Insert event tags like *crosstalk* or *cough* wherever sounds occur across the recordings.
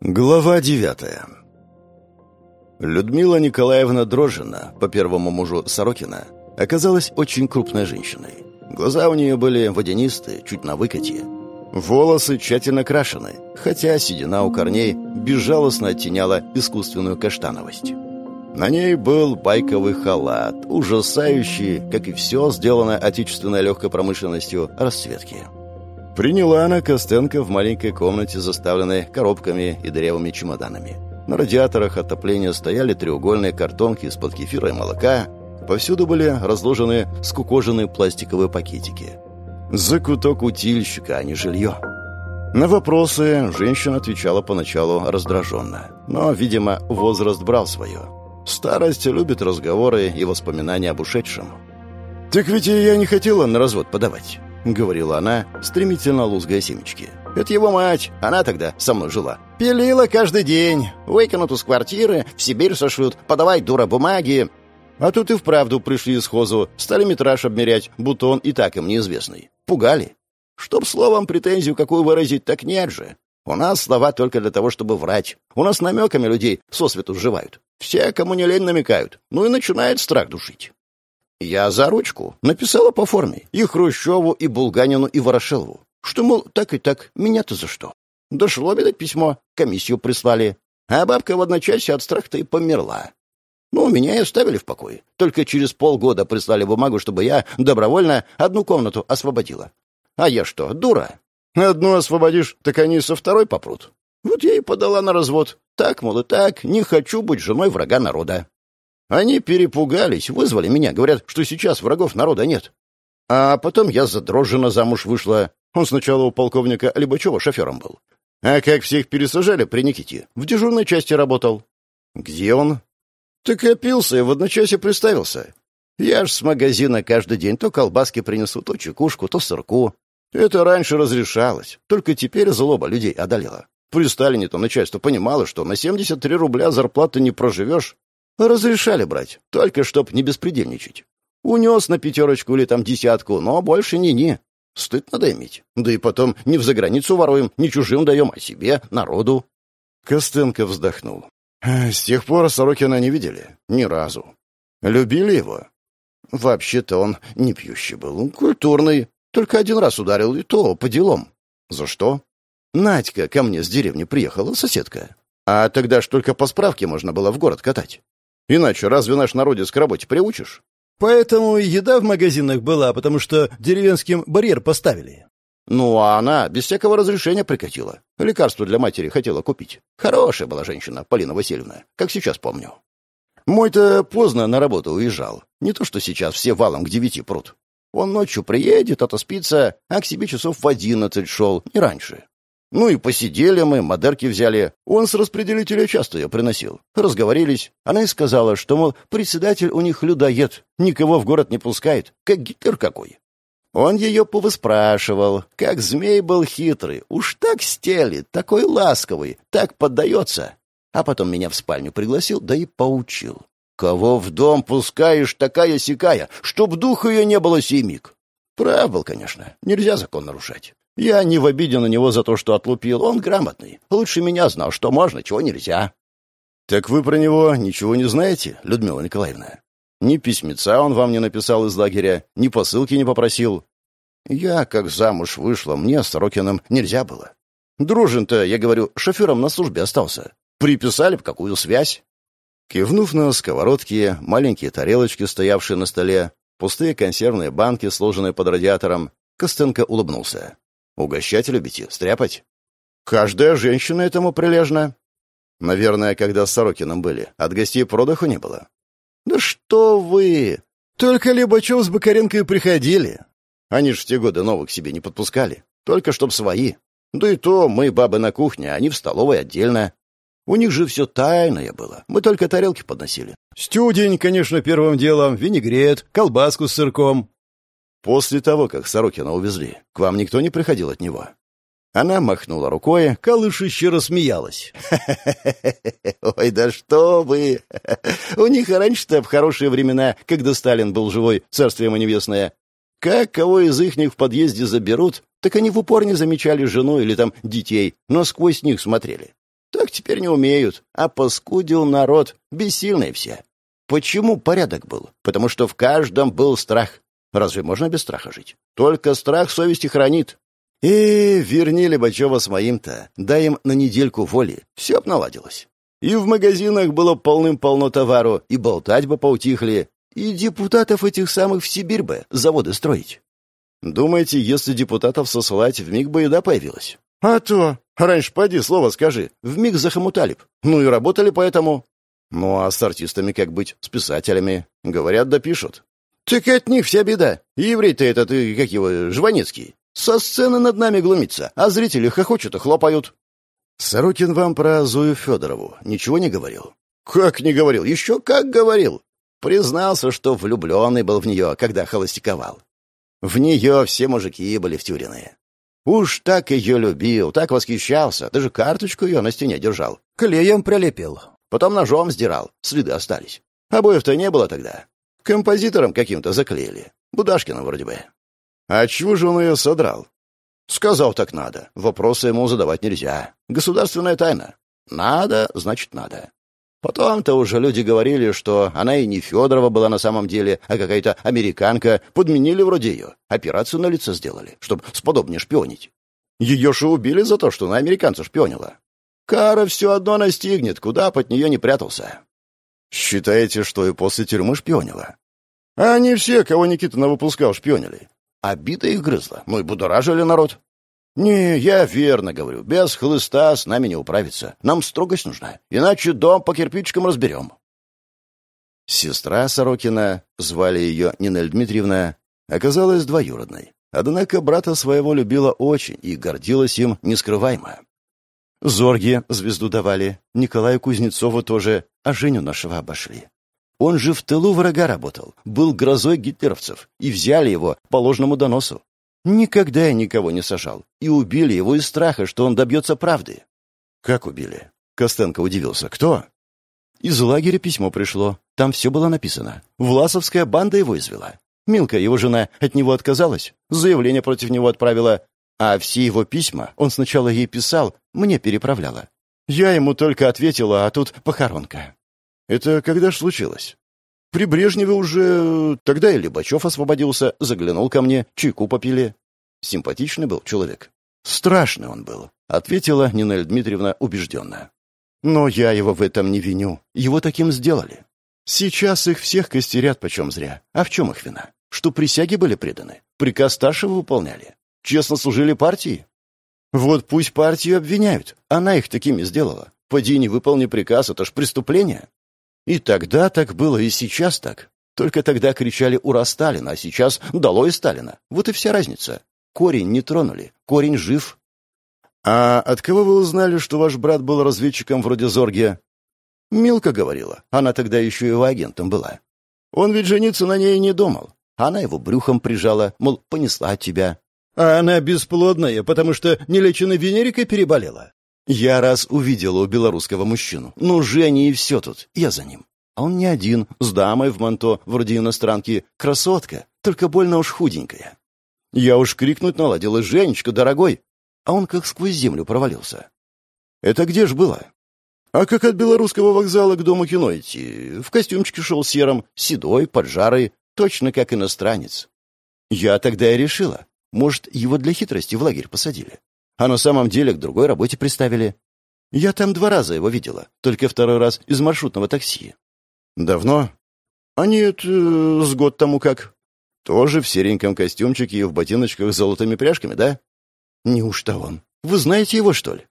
Глава девятая Людмила Николаевна Дрожина, по первому мужу Сорокина, оказалась очень крупной женщиной. Глаза у нее были водянистые, чуть на выкате. Волосы тщательно крашены, хотя седина у корней безжалостно оттеняла искусственную каштановость. На ней был байковый халат, ужасающий, как и все сделанное отечественной легкой промышленностью, расцветки. Приняла она Костенко в маленькой комнате, заставленной коробками и дырявыми чемоданами. На радиаторах отопления стояли треугольные картонки из-под кефира и молока. Повсюду были разложены скукоженные пластиковые пакетики. Закуток утильщика, а не жилье. На вопросы женщина отвечала поначалу раздраженно. Но, видимо, возраст брал свое. Старость любит разговоры и воспоминания об ушедшем. «Так ведь я не хотела на развод подавать. — говорила она, стремительно лузгая семечки. «Это его мать. Она тогда со мной жила. Пилила каждый день. Выкинут из квартиры, в Сибирь сошлют, подавай, дура, бумаги. А тут и вправду пришли из хозу, стали метраж обмерять, будто он и так им неизвестный. Пугали. Чтоб словом претензию какую выразить, так нет же. У нас слова только для того, чтобы врать. У нас намеками людей сосвету сживают. Все, кому не лень, намекают. Ну и начинает страх душить. Я за ручку написала по форме и Хрущеву, и Булганину, и Ворошилову. Что, мол, так и так, меня-то за что? Дошло, видать, письмо, комиссию прислали. А бабка в одночасье от страха и померла. Ну, меня и оставили в покое. Только через полгода прислали бумагу, чтобы я добровольно одну комнату освободила. А я что, дура? Одну освободишь, так они со второй попрут. Вот я и подала на развод. Так, мол, и так, не хочу быть женой врага народа. Они перепугались, вызвали меня, говорят, что сейчас врагов народа нет. А потом я задрожженно замуж вышла. Он сначала у полковника Либачева шофером был. А как всех пересажали при Никите, в дежурной части работал. Где он? Так опился и в одночасье приставился. Я ж с магазина каждый день то колбаски принесу, то чекушку, то сырку. Это раньше разрешалось, только теперь злоба людей одолела. При Сталине-то начальство понимало, что на 73 рубля зарплаты не проживешь, Разрешали брать, только чтоб не беспредельничать. Унес на пятерочку или там десятку, но больше ни-ни. Стыд надо иметь. Да и потом не в заграницу воруем, не чужим даем, а себе, народу. Костенко вздохнул. С тех пор Сорокина не видели. Ни разу. Любили его? Вообще-то он не пьющий был, культурный. Только один раз ударил, и то по делам. За что? Надька ко мне с деревни приехала, соседка. А тогда ж только по справке можно было в город катать. Иначе разве наш народец к работе приучишь? Поэтому еда в магазинах была, потому что деревенским барьер поставили. Ну, а она без всякого разрешения прикатила. Лекарство для матери хотела купить. Хорошая была женщина, Полина Васильевна, как сейчас помню. Мой-то поздно на работу уезжал. Не то, что сейчас все валом к девяти прут. Он ночью приедет, отоспится, а к себе часов в одиннадцать шел, не раньше. Ну и посидели мы, модерки взяли. Он с распределителя часто ее приносил. Разговорились. Она и сказала, что, мол, председатель у них людоед, никого в город не пускает, как Гитлер какой. Он ее повыспрашивал, как змей был хитрый, уж так стелит, такой ласковый, так поддается. А потом меня в спальню пригласил, да и поучил. Кого в дом пускаешь, такая-сякая, чтоб духа ее не было сей миг. Прав был, конечно, нельзя закон нарушать. Я не в обиде на него за то, что отлупил. Он грамотный. Лучше меня знал, что можно, чего нельзя. Так вы про него ничего не знаете, Людмила Николаевна? Ни письмеца он вам не написал из лагеря, ни посылки не попросил. Я, как замуж вышла, мне с Сорокиным нельзя было. Дружин-то, я говорю, шофером на службе остался. Приписали б какую связь. Кивнув на сковородки, маленькие тарелочки, стоявшие на столе, пустые консервные банки, сложенные под радиатором, Костенко улыбнулся. Угощать любите? Стряпать? Каждая женщина этому прилежна. Наверное, когда с Сорокином были, от гостей продыху не было. Да что вы! Только Либачев с Бакаренко и приходили. Они ж в те годы новых себе не подпускали. Только чтоб свои. Да и то мы, бабы, на кухне, а они в столовой отдельно. У них же все тайное было. Мы только тарелки подносили. Стюдень, конечно, первым делом, винегрет, колбаску с сырком. После того, как Сорокина увезли, к вам никто не приходил от него?» Она махнула рукой, колышище рассмеялась. *laughs* «Ой, да что вы! У них раньше-то в хорошие времена, когда Сталин был живой, царствие ему небесное. Как кого из ихних в подъезде заберут, так они в упор не замечали жену или там детей, но сквозь них смотрели. Так теперь не умеют. А поскудил народ, бессильные все. Почему порядок был? Потому что в каждом был страх. Разве можно без страха жить? Только страх совести хранит. И верни Лебачева с моим-то, дай им на недельку воли, все б наладилось. И в магазинах было полным-полно товару, и болтать бы поутихли, и депутатов этих самых в Сибирь бы заводы строить. Думаете, если депутатов сослать, вмиг бы еда появилась? А то, раньше поди, слово скажи, вмиг захомутали б. Ну и работали поэтому. Ну а с артистами как быть, с писателями? Говорят, допишут. Так от них вся беда. Еврей-то этот, как его, Жванецкий. Со сцены над нами глумится, а зрители хохочут и хлопают. Сорокин вам про Зою Федорову ничего не говорил? Как не говорил? Еще как говорил. Признался, что влюбленный был в нее, когда холостяковал. В нее все мужики были втюрены. Уж так ее любил, так восхищался, даже карточку ее на стене держал. Клеем прилепил. Потом ножом сдирал, следы остались. Обоев-то не было тогда. Композитором каким-то заклеили. Будашкиным вроде бы. А чего же он ее содрал? Сказал так надо. Вопросы ему задавать нельзя. Государственная тайна. Надо, значит, надо. Потом-то уже люди говорили, что она и не Федорова была на самом деле, а какая-то американка. Подменили вроде ее. Операцию на лицо сделали, чтобы сподобнее шпионить. Ее же убили за то, что на американца шпионила. Кара все одно настигнет, куда под нее не прятался. Считаете, что и после тюрьмы шпионила? А они все, кого Никита выпускал, шпионили. Обида их грызла, ну и будоражили народ. «Не, я верно говорю. Без хлыста с нами не управиться. Нам строгость нужна. Иначе дом по кирпичикам разберем». Сестра Сорокина, звали ее Нинель Дмитриевна, оказалась двоюродной. Однако брата своего любила очень и гордилась им нескрываемо. Зорге звезду давали, Николаю Кузнецову тоже, а Женю нашего обошли. Он же в тылу врага работал, был грозой гитлеровцев, и взяли его по ложному доносу. Никогда я никого не сажал. И убили его из страха, что он добьется правды. Как убили? Костенко удивился. Кто? Из лагеря письмо пришло. Там все было написано. Власовская банда его извела. Милка, его жена, от него отказалась. Заявление против него отправила. А все его письма он сначала ей писал, мне переправляла. Я ему только ответила, а тут похоронка. Это когда ж случилось? При Брежневе уже... Тогда и Лебачев освободился, заглянул ко мне, чайку попили. Симпатичный был человек. Страшный он был, ответила Нинель Дмитриевна убежденно. Но я его в этом не виню. Его таким сделали. Сейчас их всех костерят почем зря. А в чем их вина? Что присяги были преданы? Приказ старшего выполняли? Честно служили партии? Вот пусть партию обвиняют. Она их такими сделала. Поди не выполни приказ, это ж преступление. И тогда так было, и сейчас так. Только тогда кричали «Ура, Сталина!», а сейчас «Долой Сталина!». Вот и вся разница. Корень не тронули, корень жив. «А от кого вы узнали, что ваш брат был разведчиком вроде Зорге?» Милка говорила. Она тогда еще его агентом была. Он ведь жениться на ней не думал. Она его брюхом прижала, мол, понесла тебя. А она бесплодная, потому что нелеченной венерикой переболела. Я раз увидела у белорусского мужчину. Ну, Женя и все тут. Я за ним. А он не один, с дамой в манто, вроде иностранки. Красотка, только больно уж худенькая. Я уж крикнуть наладила «Женечка, дорогой!» А он как сквозь землю провалился. Это где ж было? А как от белорусского вокзала к дому кино идти? В костюмчике шел серым, седой, поджарый, точно как иностранец. Я тогда и решила, может, его для хитрости в лагерь посадили а на самом деле к другой работе приставили. Я там два раза его видела, только второй раз из маршрутного такси. Давно? А нет, э, с год тому как. Тоже в сереньком костюмчике и в ботиночках с золотыми пряжками, да? Неужто он? Вы знаете его, что ли?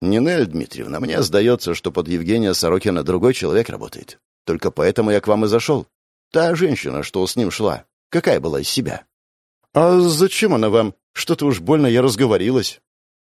Нинель Дмитриевна, мне сдается, что под Евгения Сорокина другой человек работает. Только поэтому я к вам и зашел. Та женщина, что с ним шла, какая была из себя? А зачем она вам? Что-то уж больно я разговорилась.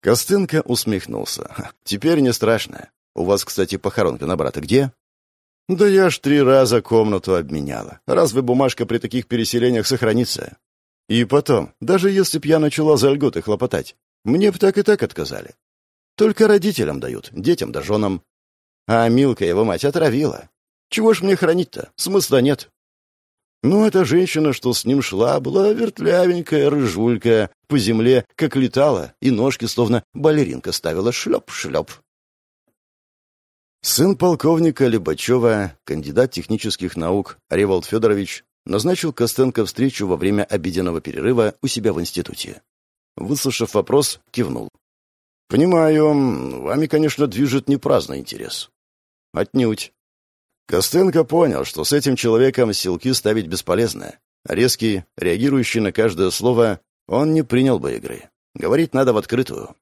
Костынка усмехнулся. «Теперь не страшно. У вас, кстати, похоронка на брата где?» «Да я ж три раза комнату обменяла. Разве бумажка при таких переселениях сохранится?» «И потом, даже если б я начала за льготы хлопотать, мне б так и так отказали. Только родителям дают, детям да женам. А Милка его мать отравила. Чего ж мне хранить-то? Смысла нет. Но эта женщина, что с ним шла, была вертлявенькая, рыжулька, по земле, как летала, и ножки словно балеринка ставила шлеп-шлеп. Сын полковника Лебачева, кандидат технических наук Револд Федорович, назначил Костенко встречу во время обеденного перерыва у себя в институте. Выслушав вопрос, кивнул. «Понимаю, вами, конечно, движет не праздный интерес». «Отнюдь». Костенко понял, что с этим человеком силки ставить бесполезно. Резкий, реагирующий на каждое слово, он не принял бы игры. Говорить надо в открытую.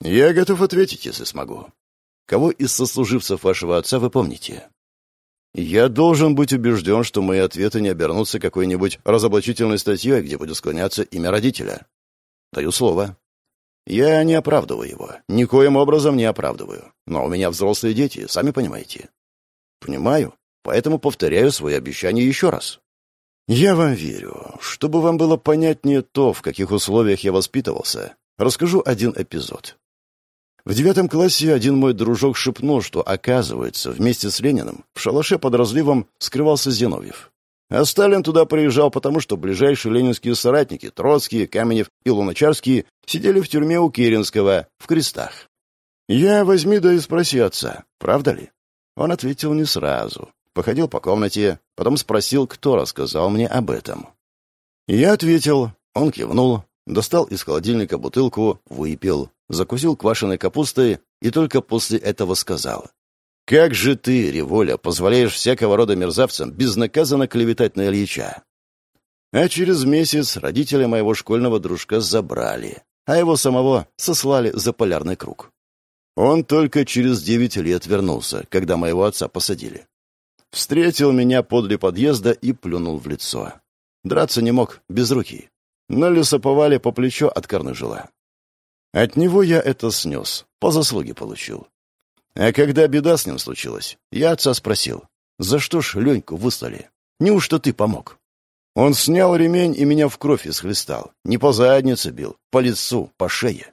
«Я готов ответить, если смогу. Кого из сослуживцев вашего отца вы помните?» «Я должен быть убежден, что мои ответы не обернутся какой-нибудь разоблачительной статьей, где будет склоняться имя родителя. Даю слово. Я не оправдываю его. Никоим образом не оправдываю. Но у меня взрослые дети, сами понимаете. Понимаю. Поэтому повторяю свои обещания еще раз. Я вам верю. Чтобы вам было понятнее то, в каких условиях я воспитывался, расскажу один эпизод. В девятом классе один мой дружок шепнул, что, оказывается, вместе с Лениным в шалаше под разливом скрывался Зиновьев. А Сталин туда приезжал, потому что ближайшие ленинские соратники, Троцкий, Каменев и Луначарский, сидели в тюрьме у Керенского, в крестах. Я возьми да и спроси отца, правда ли? Он ответил не сразу. Походил по комнате, потом спросил, кто рассказал мне об этом. Я ответил, он кивнул, достал из холодильника бутылку, выпил, закусил квашеной капустой и только после этого сказал. «Как же ты, Револя, позволяешь всякого рода мерзавцам безнаказанно клеветать на Ильича?» А через месяц родители моего школьного дружка забрали, а его самого сослали за полярный круг. Он только через девять лет вернулся, когда моего отца посадили. Встретил меня подле подъезда и плюнул в лицо. Драться не мог, без руки. Но лесоповали по плечо от жила. От него я это снес, по заслуге получил. А когда беда с ним случилась, я отца спросил, за что ж Леньку выслали? Неужто ты помог? Он снял ремень и меня в кровь исхлестал. Не по заднице бил, по лицу, по шее.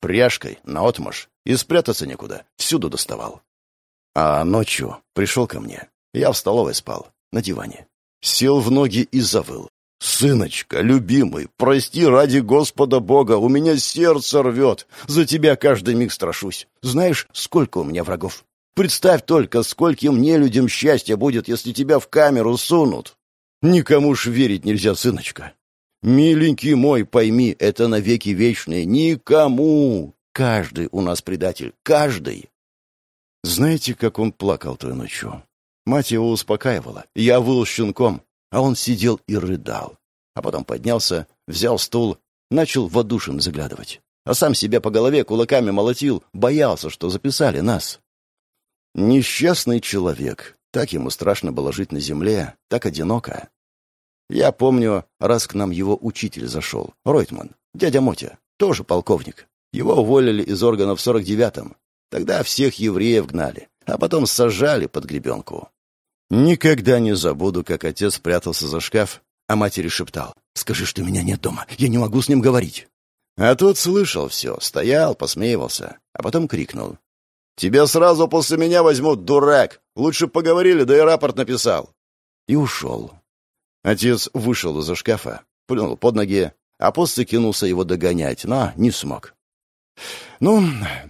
Пряжкой, наотмашь, и спрятаться некуда, всюду доставал. А ночью пришел ко мне. Я в столовой спал, на диване. Сел в ноги и завыл. «Сыночка, любимый, прости ради Господа Бога, у меня сердце рвет. За тебя каждый миг страшусь. Знаешь, сколько у меня врагов? Представь только, скольким нелюдям счастье будет, если тебя в камеру сунут. Никому ж верить нельзя, сыночка. Миленький мой, пойми, это навеки вечные. Никому. Каждый у нас предатель. Каждый. Знаете, как он плакал той ночью? Мать его успокаивала. Я выл щенком а он сидел и рыдал. А потом поднялся, взял стул, начал в одушин заглядывать. А сам себя по голове кулаками молотил, боялся, что записали нас. Несчастный человек. Так ему страшно было жить на земле, так одиноко. Я помню, раз к нам его учитель зашел, Ройтман, дядя Мотя, тоже полковник. Его уволили из органов в 49-м. Тогда всех евреев гнали, а потом сажали под гребенку. Никогда не забуду, как отец прятался за шкаф, а матери шептал. «Скажи, что меня нет дома. Я не могу с ним говорить». А тот слышал все, стоял, посмеивался, а потом крикнул. «Тебя сразу после меня возьмут, дурак! Лучше поговорили, да и рапорт написал!» И ушел. Отец вышел из-за шкафа, плюнул под ноги, а после кинулся его догонять, но не смог. «Ну,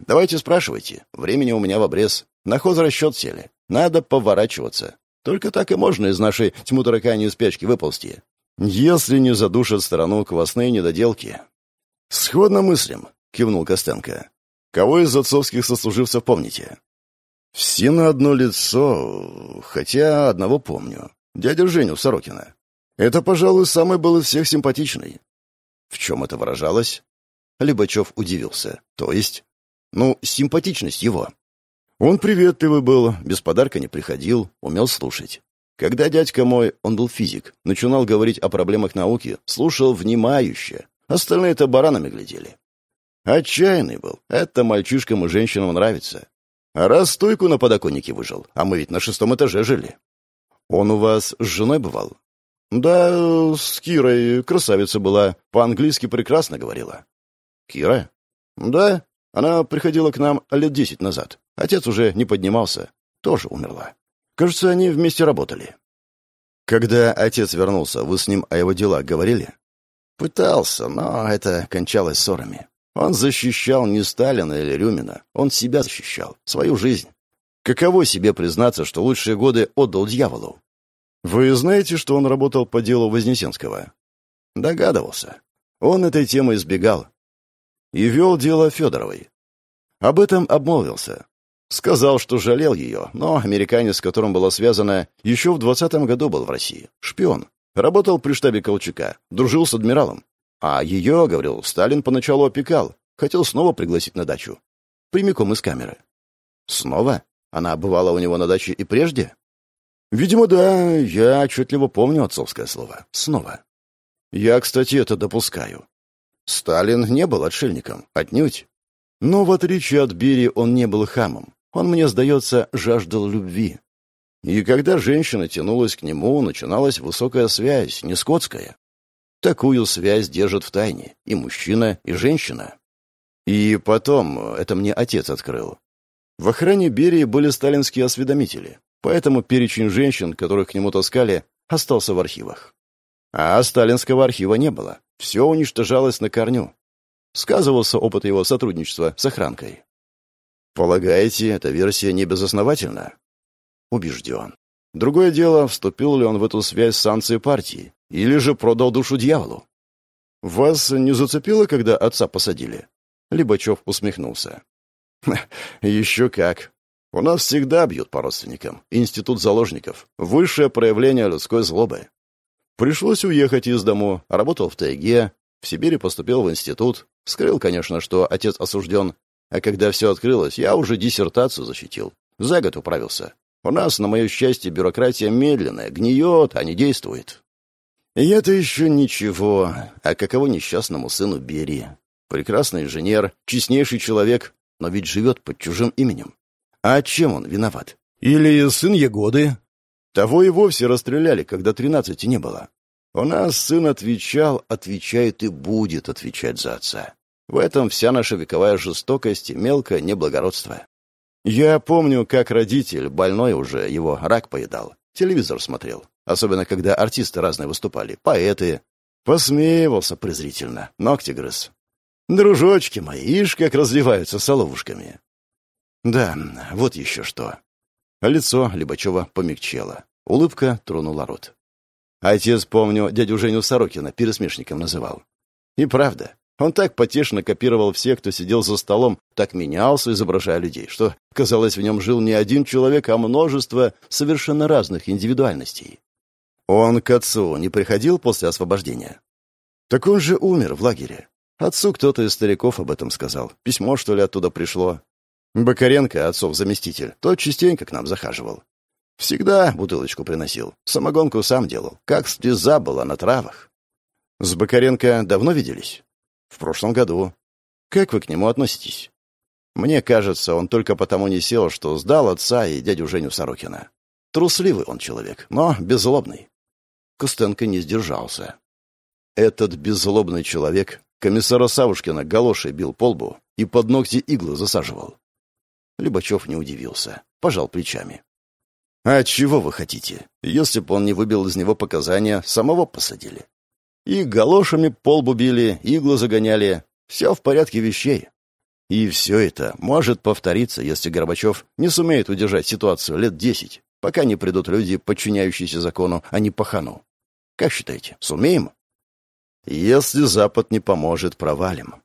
давайте спрашивайте. Времени у меня в обрез. На хозрасчет сели. Надо поворачиваться. Только так и можно из нашей тьму таракани спячки выползти. Если не задушат страну квасные недоделки. «Сходно мыслим», — кивнул Костенко. «Кого из отцовских сослуживцев помните?» «Все на одно лицо, хотя одного помню. Дядя Женю Сорокина. Это, пожалуй, самый был из всех симпатичный». «В чем это выражалось?» Либачев удивился. «То есть?» «Ну, симпатичность его. Он приветливый был, без подарка не приходил, умел слушать. Когда дядька мой, он был физик, начинал говорить о проблемах науки, слушал внимающе. Остальные-то баранами глядели. Отчаянный был. Это мальчишкам и женщинам нравится. А раз стойку на подоконнике выжил, а мы ведь на шестом этаже жили. Он у вас с женой бывал? Да, с Кирой красавица была, по-английски прекрасно говорила. Кира? Да, она приходила к нам лет десять назад. Отец уже не поднимался, тоже умерла. Кажется, они вместе работали. Когда отец вернулся, вы с ним о его делах говорили? Пытался, но это кончалось ссорами. Он защищал не Сталина или Рюмина, он себя защищал, свою жизнь. Каково себе признаться, что лучшие годы отдал дьяволу? Вы знаете, что он работал по делу Вознесенского? Догадывался. Он этой темы избегал. И вел дело Федоровой. Об этом обмолвился. Сказал, что жалел ее, но американец, с которым было связано, еще в двадцатом году был в России. Шпион. Работал при штабе Колчака, дружил с адмиралом. А ее, говорил, Сталин поначалу опекал, хотел снова пригласить на дачу. Прямиком из камеры. Снова? Она бывала у него на даче и прежде? Видимо, да, я отчетливо помню отцовское слово. Снова. Я, кстати, это допускаю. Сталин не был отшельником, отнюдь. Но в отличие от Берии он не был хамом. Он, мне сдается, жаждал любви. И когда женщина тянулась к нему, начиналась высокая связь, не скотская. Такую связь держат в тайне и мужчина, и женщина. И потом, это мне отец открыл. В охране Берии были сталинские осведомители, поэтому перечень женщин, которых к нему таскали, остался в архивах. А сталинского архива не было. Все уничтожалось на корню. Сказывался опыт его сотрудничества с охранкой. Полагаете, эта версия не безосновательна? Убежден. Другое дело, вступил ли он в эту связь с санкцией партии, или же продал душу дьяволу. Вас не зацепило, когда отца посадили? Либачев усмехнулся. *laughs* Еще как. У нас всегда бьют по родственникам. Институт заложников. Высшее проявление людской злобы. Пришлось уехать из дому, работал в тайге, в Сибири поступил в институт. Скрыл, конечно, что отец осужден, а когда все открылось, я уже диссертацию защитил. За год управился. У нас, на мое счастье, бюрократия медленная, гниет, а не действует. И это еще ничего. А каково несчастному сыну Берии? Прекрасный инженер, честнейший человек, но ведь живет под чужим именем. А чем он виноват? Или сын Егоды? Того и вовсе расстреляли, когда тринадцати не было. У нас сын отвечал, отвечает и будет отвечать за отца. В этом вся наша вековая жестокость и мелкое неблагородство. Я помню, как родитель, больной уже, его рак поедал. Телевизор смотрел. Особенно, когда артисты разные выступали, поэты. Посмеивался презрительно, ногти грыз. Дружочки мои, ишь, как разливаются соловушками. Да, вот еще что. Лицо Либачева помягчело. Улыбка тронула рот. Отец, помню, дядю Женю Сорокина пересмешником называл. И правда, он так потешно копировал всех, кто сидел за столом, так менялся, изображая людей, что, казалось, в нем жил не один человек, а множество совершенно разных индивидуальностей. Он к отцу не приходил после освобождения? Так он же умер в лагере. Отцу кто-то из стариков об этом сказал. Письмо, что ли, оттуда пришло. Бокаренко, отцов заместитель, тот частенько к нам захаживал. Всегда бутылочку приносил. Самогонку сам делал. Как слеза была на травах. С Бокаренко давно виделись? В прошлом году. Как вы к нему относитесь? Мне кажется, он только потому не сел, что сдал отца и дядю Женю Сорокина. Трусливый он человек, но беззлобный. Костенко не сдержался. Этот беззлобный человек комиссара Савушкина галошей бил полбу и под ногти иглы засаживал. Либачев не удивился, пожал плечами. «А чего вы хотите? Если бы он не выбил из него показания, самого посадили. И галошами полбу били, иглы загоняли. Все в порядке вещей. И все это может повториться, если Горбачев не сумеет удержать ситуацию лет десять, пока не придут люди, подчиняющиеся закону, а не пахану. Как считаете, сумеем? Если Запад не поможет, провалим.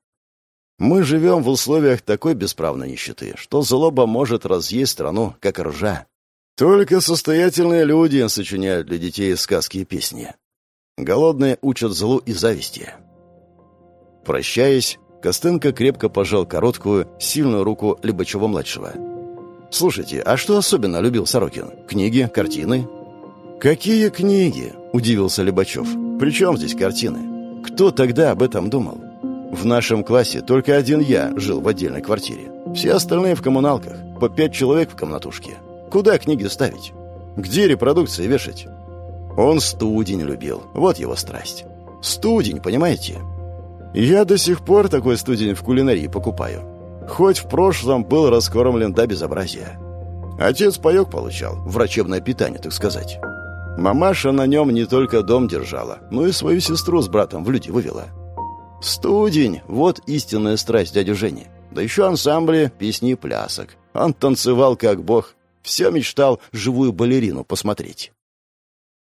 Мы живем в условиях такой бесправной нищеты, что злоба может разъесть страну, как ржа. Только состоятельные люди сочиняют для детей сказки и песни. Голодные учат злу и зависти. Прощаясь, Костенко крепко пожал короткую, сильную руку Либачева-младшего. «Слушайте, а что особенно любил Сорокин? Книги, картины?» «Какие книги?» – удивился Либачев. «При чем здесь картины? Кто тогда об этом думал? В нашем классе только один я жил в отдельной квартире. Все остальные в коммуналках, по пять человек в комнатушке. Куда книги ставить? Где репродукции вешать?» Он студень любил. Вот его страсть. Студень, понимаете? Я до сих пор такой студень в кулинарии покупаю. Хоть в прошлом был раскормлен до безобразия. Отец паёк получал, врачебное питание, так сказать. Мамаша на нем не только дом держала, но и свою сестру с братом в люди вывела. Студень — вот истинная страсть дяди Жени. Да еще ансамбли, песни и плясок. Он танцевал как бог. Все мечтал живую балерину посмотреть.